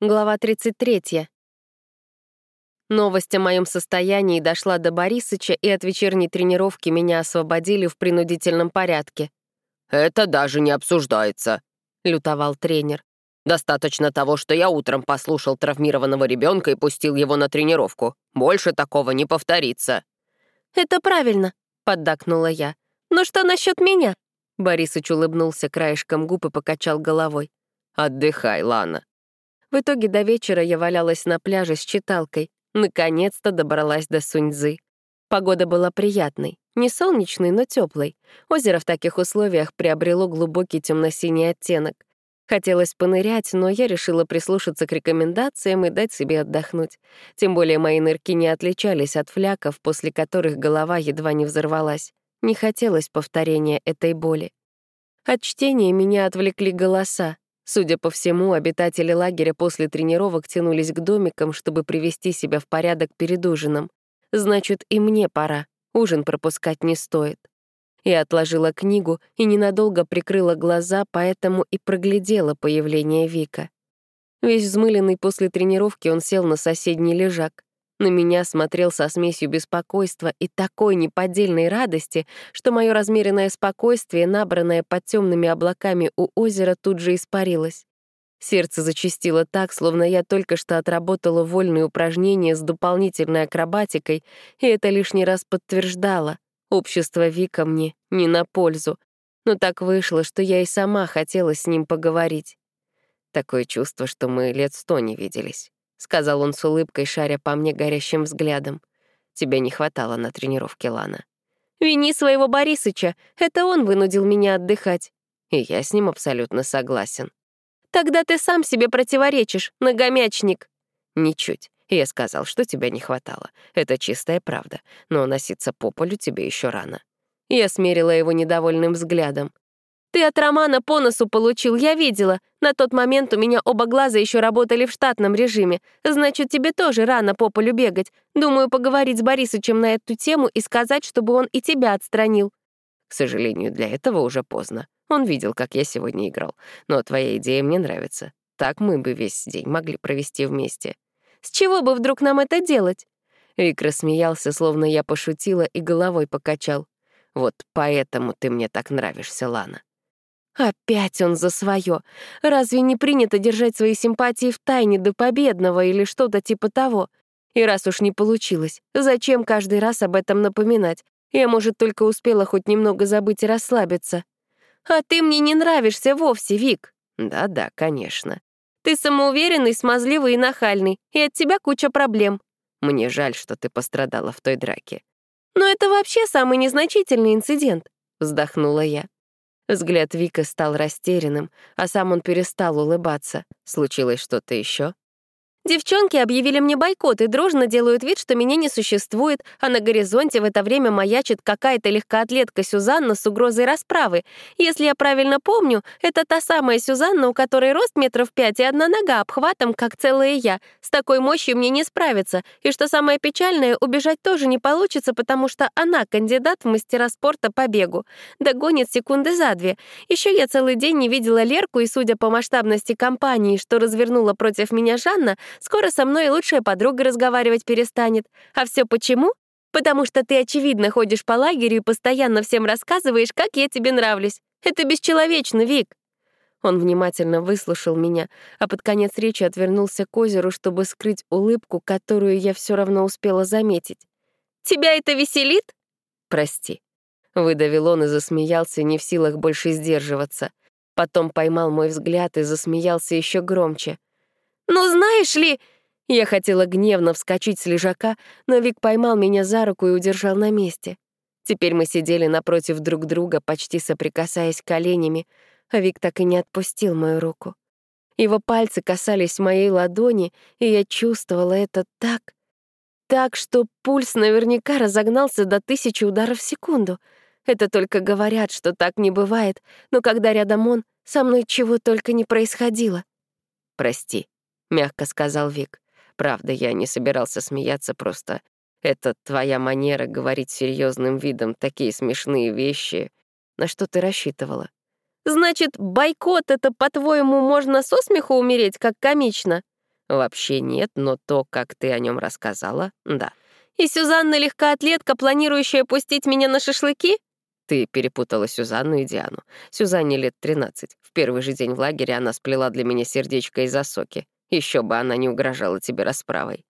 Глава 33. Новость о моем состоянии дошла до Борисыча, и от вечерней тренировки меня освободили в принудительном порядке. «Это даже не обсуждается», — лютовал тренер. «Достаточно того, что я утром послушал травмированного ребенка и пустил его на тренировку. Больше такого не повторится». «Это правильно», — поддакнула я. «Но что насчет меня?» Борисыч улыбнулся краешком губ и покачал головой. «Отдыхай, Лана. В итоге до вечера я валялась на пляже с читалкой. Наконец-то добралась до Суньцзы. Погода была приятной, не солнечной, но теплой. Озеро в таких условиях приобрело глубокий темно-синий оттенок. Хотелось понырять, но я решила прислушаться к рекомендациям и дать себе отдохнуть. Тем более мои нырки не отличались от фляков, после которых голова едва не взорвалась. Не хотелось повторения этой боли. От чтения меня отвлекли голоса. Судя по всему, обитатели лагеря после тренировок тянулись к домикам, чтобы привести себя в порядок перед ужином. Значит, и мне пора. Ужин пропускать не стоит. Я отложила книгу и ненадолго прикрыла глаза, поэтому и проглядела появление Вика. Весь взмыленный после тренировки он сел на соседний лежак. На меня смотрел со смесью беспокойства и такой неподдельной радости, что мое размеренное спокойствие, набранное под темными облаками у озера, тут же испарилось. Сердце зачастило так, словно я только что отработала вольные упражнения с дополнительной акробатикой, и это лишний раз подтверждало. Общество Вика мне не на пользу. Но так вышло, что я и сама хотела с ним поговорить. Такое чувство, что мы лет сто не виделись. — сказал он с улыбкой, шаря по мне горящим взглядом. «Тебе не хватало на тренировке, Лана». «Вини своего Борисыча. Это он вынудил меня отдыхать». И я с ним абсолютно согласен. «Тогда ты сам себе противоречишь, ногомячник». «Ничуть. Я сказал, что тебя не хватало. Это чистая правда. Но носиться по полю тебе еще рано». Я смерила его недовольным взглядом. Ты от Романа по носу получил, я видела. На тот момент у меня оба глаза еще работали в штатном режиме. Значит, тебе тоже рано по полю бегать. Думаю, поговорить с Борисычем на эту тему и сказать, чтобы он и тебя отстранил. К сожалению, для этого уже поздно. Он видел, как я сегодня играл. Но твоя идея мне нравится. Так мы бы весь день могли провести вместе. С чего бы вдруг нам это делать? Вик рассмеялся, словно я пошутила, и головой покачал. Вот поэтому ты мне так нравишься, Лана. Опять он за свое. Разве не принято держать свои симпатии в тайне до победного или что-то типа того? И раз уж не получилось, зачем каждый раз об этом напоминать? Я, может, только успела хоть немного забыть и расслабиться. А ты мне не нравишься вовсе, Вик. Да-да, конечно. Ты самоуверенный, смазливый и нахальный, и от тебя куча проблем. Мне жаль, что ты пострадала в той драке. Но это вообще самый незначительный инцидент, вздохнула я. Взгляд Вика стал растерянным, а сам он перестал улыбаться. Случилось что-то еще? Девчонки объявили мне бойкот и дружно делают вид, что меня не существует, а на горизонте в это время маячит какая-то легкоатлетка Сюзанна с угрозой расправы. Если я правильно помню, это та самая Сюзанна, у которой рост метров пять и одна нога обхватом, как целая я. С такой мощью мне не справиться. И что самое печальное, убежать тоже не получится, потому что она кандидат в мастера спорта по бегу. Догонит секунды за две. Еще я целый день не видела Лерку, и судя по масштабности кампании, что развернула против меня Жанна, Скоро со мной и лучшая подруга разговаривать перестанет. А все почему? Потому что ты, очевидно, ходишь по лагерю и постоянно всем рассказываешь, как я тебе нравлюсь. Это бесчеловечно, Вик. Он внимательно выслушал меня, а под конец речи отвернулся к озеру, чтобы скрыть улыбку, которую я все равно успела заметить. «Тебя это веселит?» «Прости», — выдавил он и засмеялся, не в силах больше сдерживаться. Потом поймал мой взгляд и засмеялся еще громче. «Ну, знаешь ли...» Я хотела гневно вскочить с лежака, но Вик поймал меня за руку и удержал на месте. Теперь мы сидели напротив друг друга, почти соприкасаясь коленями, а Вик так и не отпустил мою руку. Его пальцы касались моей ладони, и я чувствовала это так, так, что пульс наверняка разогнался до тысячи ударов в секунду. Это только говорят, что так не бывает, но когда рядом он, со мной чего только не происходило. «Прости», — мягко сказал Вик. «Правда, я не собирался смеяться, просто это твоя манера говорить серьезным видом такие смешные вещи. На что ты рассчитывала?» «Значит, бойкот — это, по-твоему, можно со смеху умереть, как комично?» Вообще нет, но то, как ты о нем рассказала, да. И Сюзанна легкоатлетка, планирующая пустить меня на шашлыки? Ты перепутала Сюзанну и Диану. Сюзанне лет 13. В первый же день в лагере она сплела для меня сердечко из осоки. Еще бы она не угрожала тебе расправой.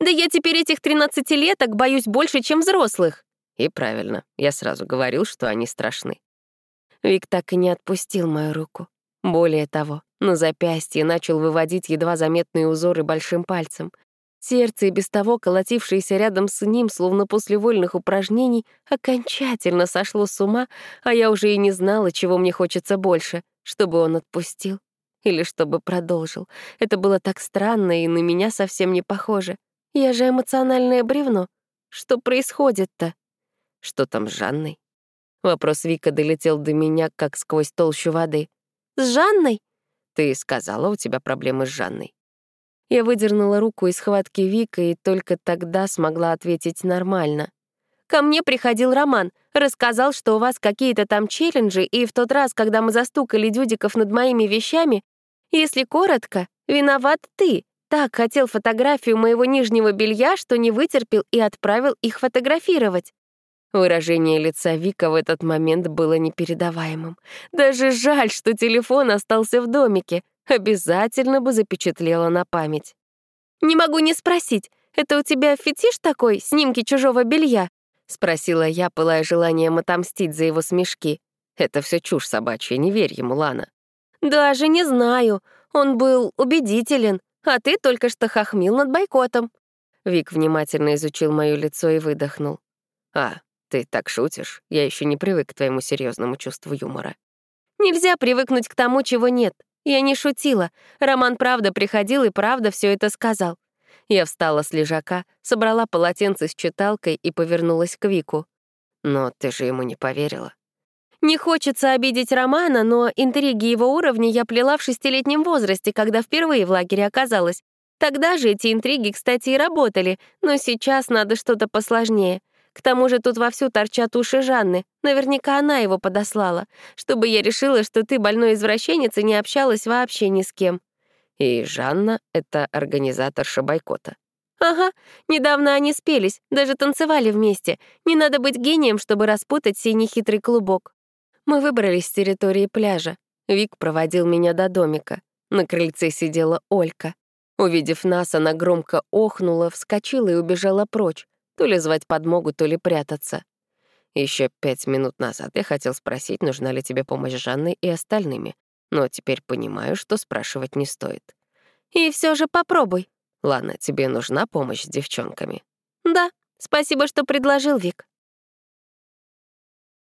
Да я теперь этих 13-леток боюсь больше, чем взрослых. И правильно, я сразу говорил, что они страшны. Вик так и не отпустил мою руку. Более того, на запястье начал выводить едва заметные узоры большим пальцем. Сердце, и без того колотившееся рядом с ним, словно после вольных упражнений, окончательно сошло с ума, а я уже и не знала, чего мне хочется больше, чтобы он отпустил или чтобы продолжил. Это было так странно и на меня совсем не похоже. Я же эмоциональное бревно. Что происходит-то? Что там с Жанной? Вопрос Вика долетел до меня, как сквозь толщу воды. «С Жанной?» «Ты сказала, у тебя проблемы с Жанной». Я выдернула руку из схватки Вика и только тогда смогла ответить нормально. Ко мне приходил Роман, рассказал, что у вас какие-то там челленджи, и в тот раз, когда мы застукали дюдиков над моими вещами, если коротко, виноват ты. Так хотел фотографию моего нижнего белья, что не вытерпел и отправил их фотографировать. Выражение лица Вика в этот момент было непередаваемым. Даже жаль, что телефон остался в домике. Обязательно бы запечатлела на память. «Не могу не спросить, это у тебя фетиш такой, снимки чужого белья?» — спросила я, пылая желанием отомстить за его смешки. «Это все чушь собачья, не верь ему, Лана». «Даже не знаю. Он был убедителен, а ты только что хохмил над бойкотом». Вик внимательно изучил моё лицо и выдохнул. «А, ты так шутишь? Я еще не привык к твоему серьезному чувству юмора». «Нельзя привыкнуть к тому, чего нет. Я не шутила. Роман правда приходил и правда все это сказал. Я встала с лежака, собрала полотенце с читалкой и повернулась к Вику. «Но ты же ему не поверила». Не хочется обидеть Романа, но интриги его уровня я плела в шестилетнем возрасте, когда впервые в лагере оказалась. Тогда же эти интриги, кстати, и работали, но сейчас надо что-то посложнее. К тому же тут вовсю торчат уши Жанны. Наверняка она его подослала, чтобы я решила, что ты больной извращенец и не общалась вообще ни с кем. И Жанна — это организаторша бойкота. Ага, недавно они спелись, даже танцевали вместе. Не надо быть гением, чтобы распутать сей нехитрый клубок. Мы выбрались с территории пляжа. Вик проводил меня до домика. На крыльце сидела Олька. Увидев нас, она громко охнула, вскочила и убежала прочь. То ли звать подмогу, то ли прятаться. Еще пять минут назад я хотел спросить, нужна ли тебе помощь Жанной и остальными, но теперь понимаю, что спрашивать не стоит. И все же попробуй. Ладно, тебе нужна помощь с девчонками? Да, спасибо, что предложил, Вик.